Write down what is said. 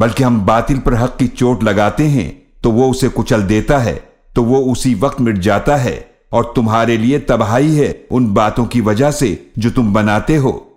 बल्कि हम बातिल पर हक की चोट लगाते हैं तो वो उसे कुचल देता है तो वो उसी वक्त मिट जाता है, और तुम्हारे लिए तबाही है उन बातों की वजह से जो तुम बनाते हो।